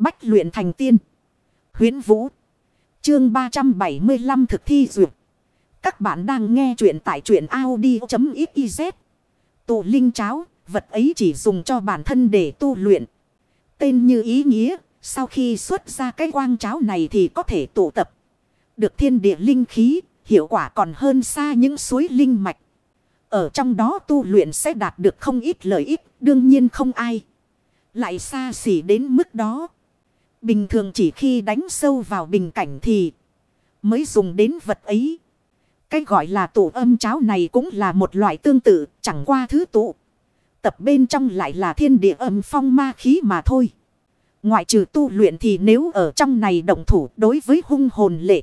Bách luyện thành tiên. Huyến Vũ. Chương 375 thực thi duyệt. Các bạn đang nghe truyện tại truyện Audi.xyz. Tụ linh cháo, vật ấy chỉ dùng cho bản thân để tu luyện. Tên như ý nghĩa, sau khi xuất ra cái quang cháo này thì có thể tụ tập. Được thiên địa linh khí, hiệu quả còn hơn xa những suối linh mạch. Ở trong đó tu luyện sẽ đạt được không ít lợi ích, đương nhiên không ai. Lại xa xỉ đến mức đó. Bình thường chỉ khi đánh sâu vào bình cảnh thì mới dùng đến vật ấy. Cái gọi là tụ âm cháo này cũng là một loại tương tự, chẳng qua thứ tụ. Tập bên trong lại là thiên địa âm phong ma khí mà thôi. Ngoại trừ tu luyện thì nếu ở trong này động thủ đối với hung hồn lệ.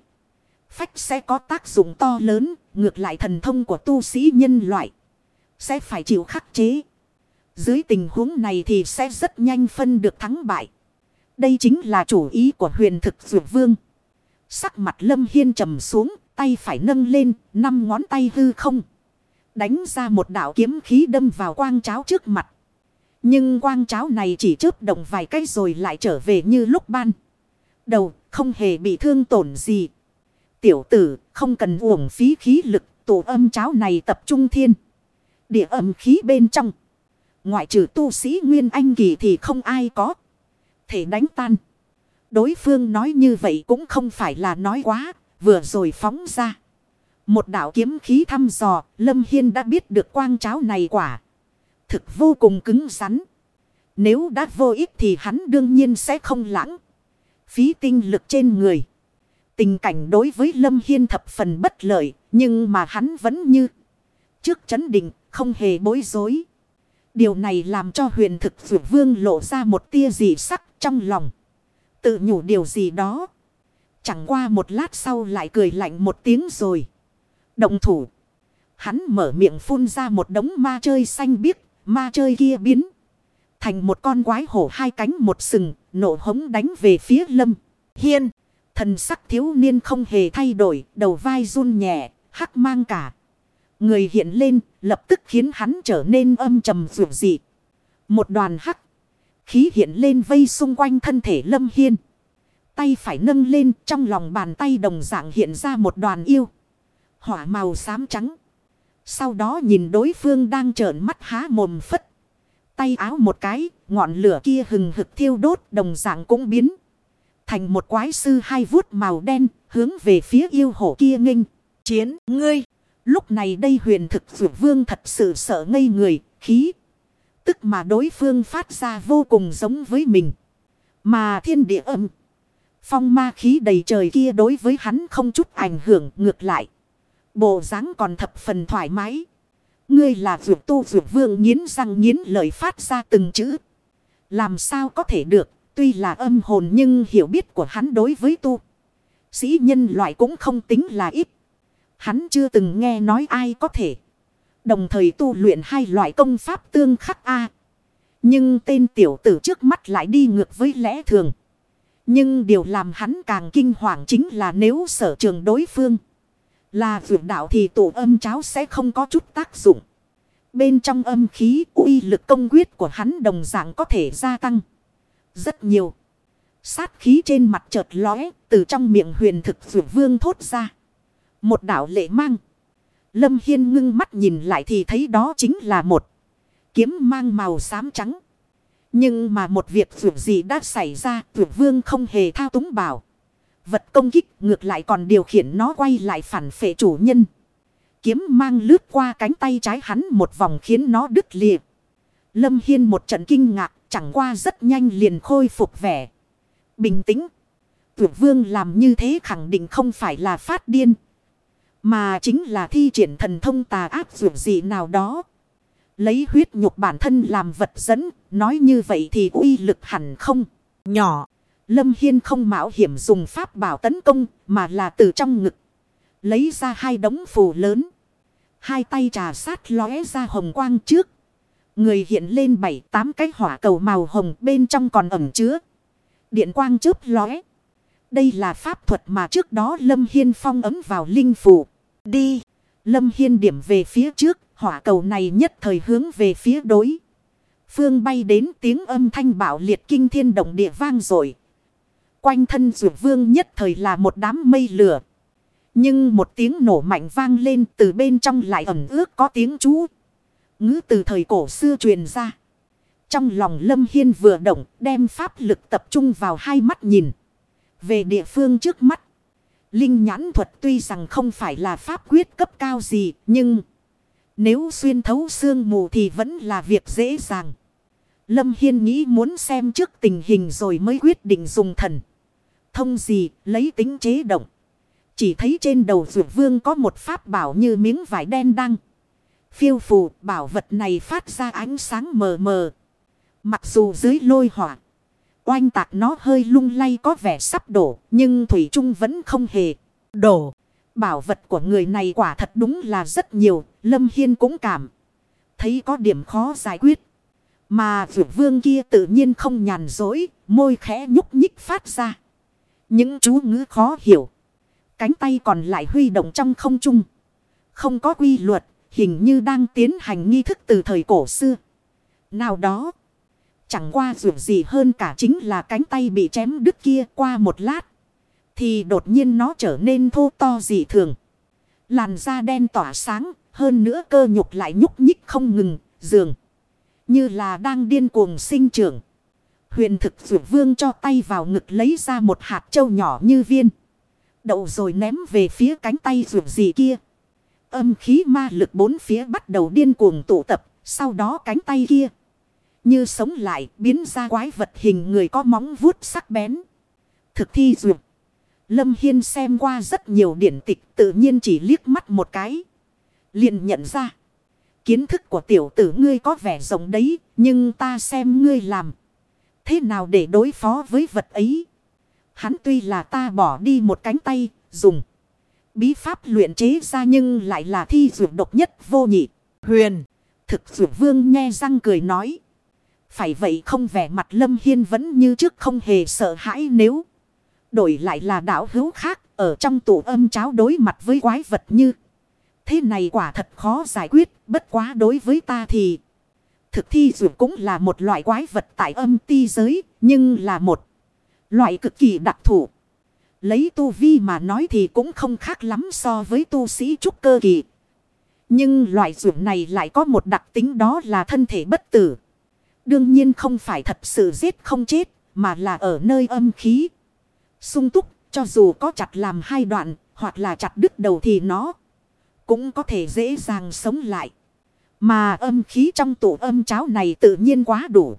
Phách sẽ có tác dụng to lớn, ngược lại thần thông của tu sĩ nhân loại. Sẽ phải chịu khắc chế. Dưới tình huống này thì sẽ rất nhanh phân được thắng bại. Đây chính là chủ ý của huyền thực dược vương. Sắc mặt lâm hiên trầm xuống, tay phải nâng lên, năm ngón tay hư không. Đánh ra một đạo kiếm khí đâm vào quang cháo trước mặt. Nhưng quang cháo này chỉ chớp động vài cái rồi lại trở về như lúc ban. Đầu không hề bị thương tổn gì. Tiểu tử không cần uổng phí khí lực tổ âm cháo này tập trung thiên. Địa âm khí bên trong. Ngoại trừ tu sĩ Nguyên Anh Kỳ thì không ai có. Thể đánh tan. Đối phương nói như vậy cũng không phải là nói quá. Vừa rồi phóng ra. Một đạo kiếm khí thăm dò. Lâm Hiên đã biết được quang cháo này quả. Thực vô cùng cứng rắn. Nếu đã vô ích thì hắn đương nhiên sẽ không lãng. Phí tinh lực trên người. Tình cảnh đối với Lâm Hiên thập phần bất lợi. Nhưng mà hắn vẫn như. Trước chấn định, không hề bối rối. Điều này làm cho huyền thực vượt vương lộ ra một tia gì sắc trong lòng. Tự nhủ điều gì đó. Chẳng qua một lát sau lại cười lạnh một tiếng rồi. Động thủ. Hắn mở miệng phun ra một đống ma chơi xanh biếc. Ma chơi kia biến. Thành một con quái hổ hai cánh một sừng. Nổ hống đánh về phía lâm. Hiên. Thần sắc thiếu niên không hề thay đổi. Đầu vai run nhẹ. Hắc mang cả. Người hiện lên. Lập tức khiến hắn trở nên âm trầm vượt dị. Một đoàn hắc. Khí hiện lên vây xung quanh thân thể lâm hiên. Tay phải nâng lên trong lòng bàn tay đồng dạng hiện ra một đoàn yêu. Hỏa màu xám trắng. Sau đó nhìn đối phương đang trợn mắt há mồm phất. Tay áo một cái, ngọn lửa kia hừng hực thiêu đốt đồng dạng cũng biến. Thành một quái sư hai vuốt màu đen, hướng về phía yêu hổ kia nghênh. Chiến, ngươi! Lúc này đây huyền thực vượt vương thật sự sợ ngây người, khí. Tức mà đối phương phát ra vô cùng giống với mình. Mà thiên địa âm. Phong ma khí đầy trời kia đối với hắn không chút ảnh hưởng ngược lại. Bộ dáng còn thập phần thoải mái. Ngươi là vượt tu vượt vương nghiến răng nghiến lời phát ra từng chữ. Làm sao có thể được. Tuy là âm hồn nhưng hiểu biết của hắn đối với tu. Sĩ nhân loại cũng không tính là ít. Hắn chưa từng nghe nói ai có thể. Đồng thời tu luyện hai loại công pháp tương khắc A. Nhưng tên tiểu tử trước mắt lại đi ngược với lẽ thường. Nhưng điều làm hắn càng kinh hoàng chính là nếu sở trường đối phương là vượt đạo thì tổ âm cháo sẽ không có chút tác dụng. Bên trong âm khí, uy lực công quyết của hắn đồng dạng có thể gia tăng rất nhiều. Sát khí trên mặt chợt lóe, từ trong miệng huyền thực vượt vương thốt ra. Một đạo lệ mang. Lâm Hiên ngưng mắt nhìn lại thì thấy đó chính là một kiếm mang màu xám trắng. Nhưng mà một việc vượt gì đã xảy ra, vượt vương không hề thao túng bảo. Vật công kích ngược lại còn điều khiển nó quay lại phản phệ chủ nhân. Kiếm mang lướt qua cánh tay trái hắn một vòng khiến nó đứt lìa. Lâm Hiên một trận kinh ngạc, chẳng qua rất nhanh liền khôi phục vẻ. Bình tĩnh. Vượt vương làm như thế khẳng định không phải là phát điên. Mà chính là thi triển thần thông tà ác dù gì nào đó. Lấy huyết nhục bản thân làm vật dẫn. Nói như vậy thì uy lực hẳn không. Nhỏ. Lâm Hiên không mạo hiểm dùng pháp bảo tấn công. Mà là từ trong ngực. Lấy ra hai đống phù lớn. Hai tay trà sát lóe ra hồng quang trước. Người hiện lên bảy tám cái hỏa cầu màu hồng bên trong còn ẩm chứa. Điện quang chớp lóe. Đây là pháp thuật mà trước đó Lâm Hiên phong ấm vào linh phủ. Đi. Lâm Hiên điểm về phía trước. Hỏa cầu này nhất thời hướng về phía đối. Phương bay đến tiếng âm thanh bạo liệt kinh thiên động địa vang rồi. quanh thân rượu vương nhất thời là một đám mây lửa. Nhưng một tiếng nổ mạnh vang lên từ bên trong lại ẩm ướt có tiếng chú. Ngữ từ thời cổ xưa truyền ra. Trong lòng Lâm Hiên vừa động, đem pháp lực tập trung vào hai mắt nhìn. Về địa phương trước mắt. Linh nhãn thuật tuy rằng không phải là pháp quyết cấp cao gì, nhưng... Nếu xuyên thấu xương mù thì vẫn là việc dễ dàng. Lâm Hiên nghĩ muốn xem trước tình hình rồi mới quyết định dùng thần. Thông gì, lấy tính chế động. Chỉ thấy trên đầu dược vương có một pháp bảo như miếng vải đen đăng. Phiêu phù, bảo vật này phát ra ánh sáng mờ mờ. Mặc dù dưới lôi hỏa. Oanh tạc nó hơi lung lay có vẻ sắp đổ. Nhưng Thủy Trung vẫn không hề đổ. Bảo vật của người này quả thật đúng là rất nhiều. Lâm Hiên cũng cảm. Thấy có điểm khó giải quyết. Mà vượt vương kia tự nhiên không nhàn dối. Môi khẽ nhúc nhích phát ra. Những chú ngữ khó hiểu. Cánh tay còn lại huy động trong không trung. Không có quy luật. Hình như đang tiến hành nghi thức từ thời cổ xưa. Nào đó. Chẳng qua dù gì hơn cả chính là cánh tay bị chém đứt kia qua một lát. Thì đột nhiên nó trở nên thô to dị thường. Làn da đen tỏa sáng. Hơn nữa cơ nhục lại nhúc nhích không ngừng. Dường. Như là đang điên cuồng sinh trưởng. Huyền thực dụ vương cho tay vào ngực lấy ra một hạt trâu nhỏ như viên. Đậu rồi ném về phía cánh tay dụ gì kia. Âm khí ma lực bốn phía bắt đầu điên cuồng tụ tập. Sau đó cánh tay kia. Như sống lại, biến ra quái vật hình người có móng vuốt sắc bén. Thực thi dụ. Lâm Hiên xem qua rất nhiều điển tịch, tự nhiên chỉ liếc mắt một cái. liền nhận ra. Kiến thức của tiểu tử ngươi có vẻ rộng đấy. Nhưng ta xem ngươi làm. Thế nào để đối phó với vật ấy. Hắn tuy là ta bỏ đi một cánh tay. Dùng. Bí pháp luyện chế ra nhưng lại là thi dụ độc nhất, vô nhị. Huyền. Thực dụ vương nghe răng cười nói. Phải vậy không vẻ mặt Lâm Hiên vẫn như trước không hề sợ hãi nếu. Đổi lại là đảo hữu khác ở trong tủ âm cháo đối mặt với quái vật như. Thế này quả thật khó giải quyết, bất quá đối với ta thì... Thực thi dù cũng là một loại quái vật tại âm ti giới, nhưng là một loại cực kỳ đặc thù. Lấy tu vi mà nói thì cũng không khác lắm so với tu sĩ trúc cơ kỳ. Nhưng loại ruộng này lại có một đặc tính đó là thân thể bất tử. Đương nhiên không phải thật sự giết không chết, mà là ở nơi âm khí. Sung túc, cho dù có chặt làm hai đoạn, hoặc là chặt đứt đầu thì nó cũng có thể dễ dàng sống lại. Mà âm khí trong tủ âm cháo này tự nhiên quá đủ.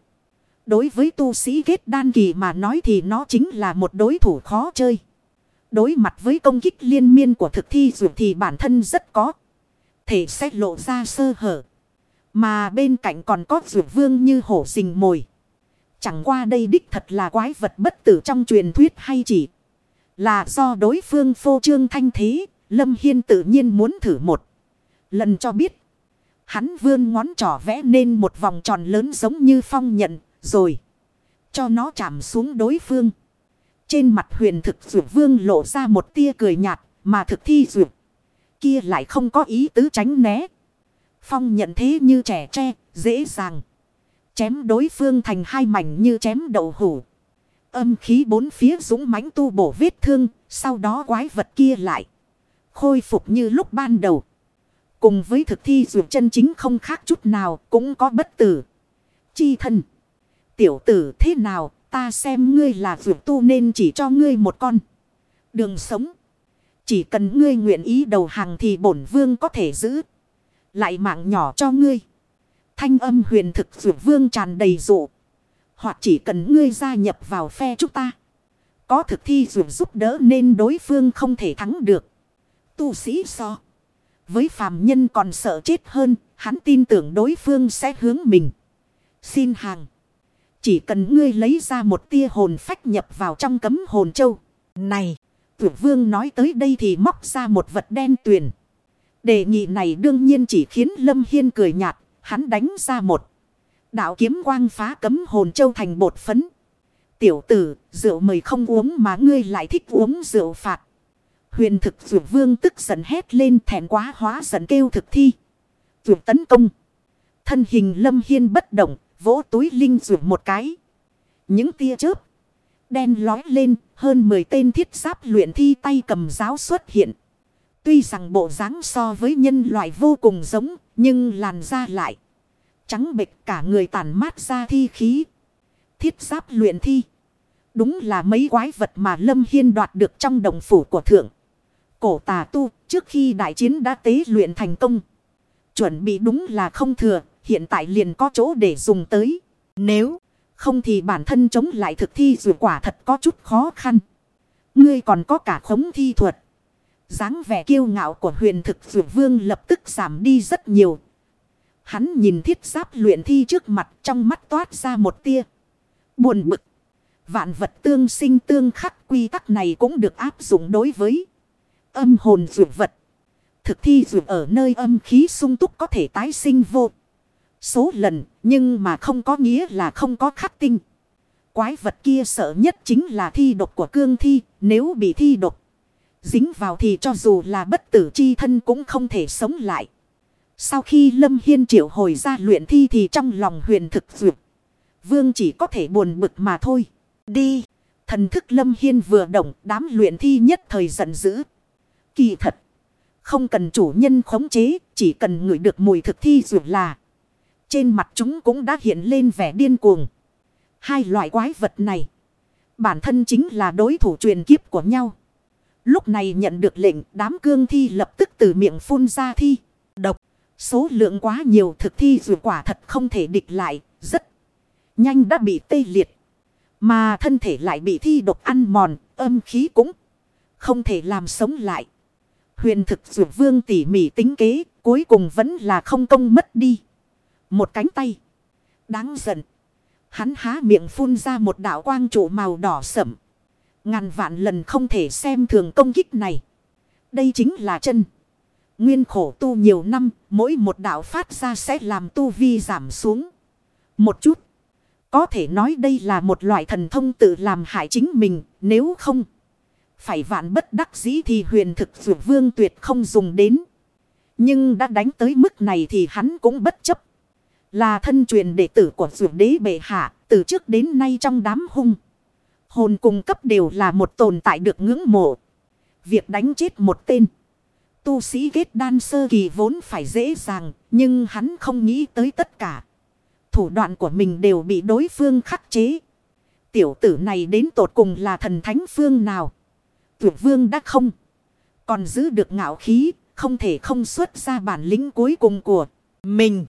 Đối với tu sĩ kết đan kỳ mà nói thì nó chính là một đối thủ khó chơi. Đối mặt với công kích liên miên của thực thi dù thì bản thân rất có. Thể sẽ lộ ra sơ hở. Mà bên cạnh còn có rượu vương như hổ rình mồi. Chẳng qua đây đích thật là quái vật bất tử trong truyền thuyết hay chỉ là do đối phương phô trương thanh thế, Lâm Hiên tự nhiên muốn thử một. Lần cho biết. Hắn vươn ngón trỏ vẽ nên một vòng tròn lớn giống như phong nhận. Rồi. Cho nó chạm xuống đối phương. Trên mặt huyền thực rượu vương lộ ra một tia cười nhạt. Mà thực thi rượu. Kia lại không có ý tứ tránh né. Phong nhận thế như trẻ tre. Dễ dàng. Chém đối phương thành hai mảnh như chém đậu hủ. Âm khí bốn phía dũng mãnh tu bổ vết thương. Sau đó quái vật kia lại khôi phục như lúc ban đầu. Cùng với thực thi dù chân chính không khác chút nào, cũng có bất tử. Chi thân. Tiểu tử thế nào, ta xem ngươi là dù tu nên chỉ cho ngươi một con. Đường sống. Chỉ cần ngươi nguyện ý đầu hàng thì bổn vương có thể giữ. Lại mạng nhỏ cho ngươi. Thanh âm huyền thực dù vương tràn đầy dụ. Hoặc chỉ cần ngươi gia nhập vào phe chúng ta. Có thực thi dù giúp đỡ nên đối phương không thể thắng được tu sĩ so. Với phàm nhân còn sợ chết hơn, hắn tin tưởng đối phương sẽ hướng mình. Xin hàng. Chỉ cần ngươi lấy ra một tia hồn phách nhập vào trong cấm hồn châu. Này, tuyệt vương nói tới đây thì móc ra một vật đen tuyền. Đề nghị này đương nhiên chỉ khiến Lâm Hiên cười nhạt, hắn đánh ra một. Đạo kiếm quang phá cấm hồn châu thành bột phấn. Tiểu tử, rượu mời không uống mà ngươi lại thích uống rượu phạt. Huyền thực rượu vương tức giận hét lên thẹn quá hóa giận kêu thực thi. Rượu tấn công. Thân hình lâm hiên bất động, vỗ túi linh rượu một cái. Những tia chớp. Đen lói lên, hơn 10 tên thiết giáp luyện thi tay cầm giáo xuất hiện. Tuy rằng bộ dáng so với nhân loại vô cùng giống, nhưng làn da lại. Trắng bệch cả người tàn mát ra thi khí. Thiết giáp luyện thi. Đúng là mấy quái vật mà Lâm Hiên đoạt được trong đồng phủ của thượng. Cổ tà tu trước khi đại chiến đã tế luyện thành công. Chuẩn bị đúng là không thừa, hiện tại liền có chỗ để dùng tới. Nếu không thì bản thân chống lại thực thi dù quả thật có chút khó khăn. Ngươi còn có cả khống thi thuật dáng vẻ kiêu ngạo của huyền thực dụ vương lập tức giảm đi rất nhiều. Hắn nhìn thiết giáp luyện thi trước mặt trong mắt toát ra một tia. Buồn bực. Vạn vật tương sinh tương khắc quy tắc này cũng được áp dụng đối với âm hồn dụ vật. Thực thi dụ ở nơi âm khí sung túc có thể tái sinh vô. Số lần, nhưng mà không có nghĩa là không có khắc tinh. Quái vật kia sợ nhất chính là thi độc của cương thi. Nếu bị thi độc dính vào thì cho dù là bất tử chi thân cũng không thể sống lại. Sau khi Lâm Hiên triệu hồi ra luyện thi thì trong lòng huyền thực duyệt. Vương chỉ có thể buồn bực mà thôi. Đi. Thần thức Lâm Hiên vừa động, đám luyện thi nhất thời giận dữ. Kỳ thật. Không cần chủ nhân khống chế. Chỉ cần ngửi được mùi thực thi duyệt là. Trên mặt chúng cũng đã hiện lên vẻ điên cuồng. Hai loại quái vật này. Bản thân chính là đối thủ truyền kiếp của nhau. Lúc này nhận được lệnh, đám cương thi lập tức từ miệng phun ra thi. Độc. Số lượng quá nhiều, thực thi dù quả thật không thể địch lại. Rất nhanh đã bị tê liệt. Mà thân thể lại bị thi độc ăn mòn. Âm khí cũng không thể làm sống lại. Huyền thực dù vương tỉ mỉ tính kế. Cuối cùng vẫn là không công mất đi. Một cánh tay. Đáng giận. Hắn há miệng phun ra một đạo quang trụ màu đỏ sẫm. Ngàn vạn lần không thể xem thường công kích này. Đây chính là chân. Nguyên khổ tu nhiều năm, mỗi một đạo phát ra sẽ làm tu vi giảm xuống. Một chút. Có thể nói đây là một loại thần thông tự làm hại chính mình, nếu không. Phải vạn bất đắc dĩ thì huyền thực dù vương tuyệt không dùng đến. Nhưng đã đánh tới mức này thì hắn cũng bất chấp. Là thân truyền đệ tử của dù đế bệ hạ, từ trước đến nay trong đám hung. Hồn cung cấp đều là một tồn tại được ngưỡng mộ. Việc đánh chết một tên. Tu sĩ kết đan sơ kỳ vốn phải dễ dàng. Nhưng hắn không nghĩ tới tất cả. Thủ đoạn của mình đều bị đối phương khắc chế. Tiểu tử này đến tột cùng là thần thánh phương nào. Tuyệt vương đã không. Còn giữ được ngạo khí. Không thể không xuất ra bản lĩnh cuối cùng của mình.